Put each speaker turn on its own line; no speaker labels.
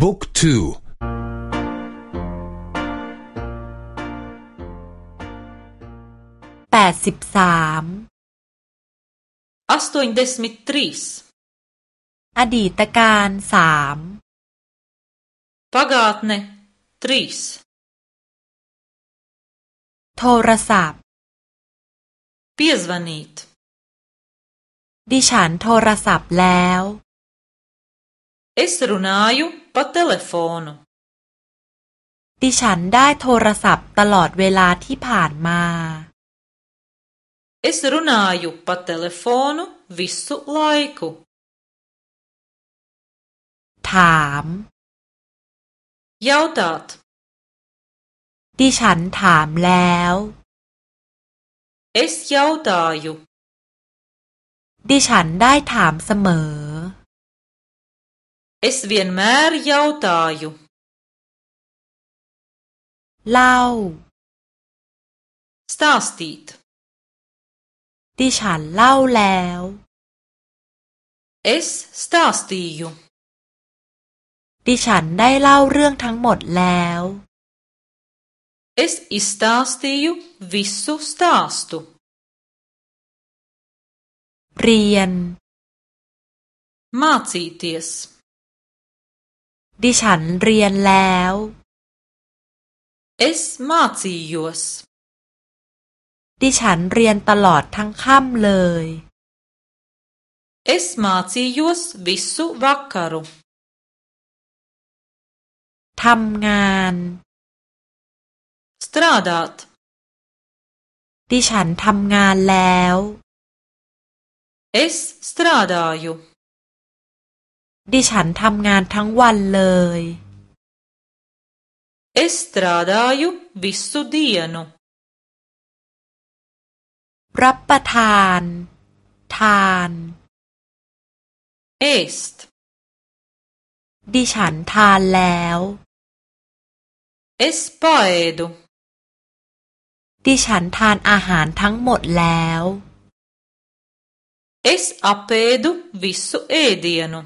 บุ๊กทู
แปดสิบสาม
อสตุนเดสมิทรีส
อดีตการสาม
pagātne trīs
โทรศัพท์
piezvanīt
ดิฉันโทรศัพท์แล้ว
es runāju pa telefonu
ดิฉันได้โทรศัพท์ตลอดเวลาที่ผ่านมา
es runāju pa telefonu visu laiku
ถาม
jautāt
ดิฉันถามแล้ว
es jautāju
ดิฉันได้ถามเสมอ
es vienmēr jautāju
เล่า
stāstīt
ดิฉันเล่าแล้ว
es stāstīju
ดิฉันได้เล่าเรื่องทั้งหมดแล้ว
Es izstāstīju visu stāstu.
เรียน
Mācīties.
ดิฉันเรียนแล้ว
Es mācījos.
ดิฉันเรียนตลอดทั้งค่ำเลย
Es mācījos visu vakaru.
ทำงาน
strādāt
ดิฉันทำงานแล้ว
es strādāju
ดิฉันทำงานทั้งวันเลย
es strādāju visu dienu
รับประทาน ทาน
ēst
ดิฉันทานแล้ว
es paēdu
ดิฉันทานอาหารทั้งหมดแล้ว
es apēdu visu ēdienu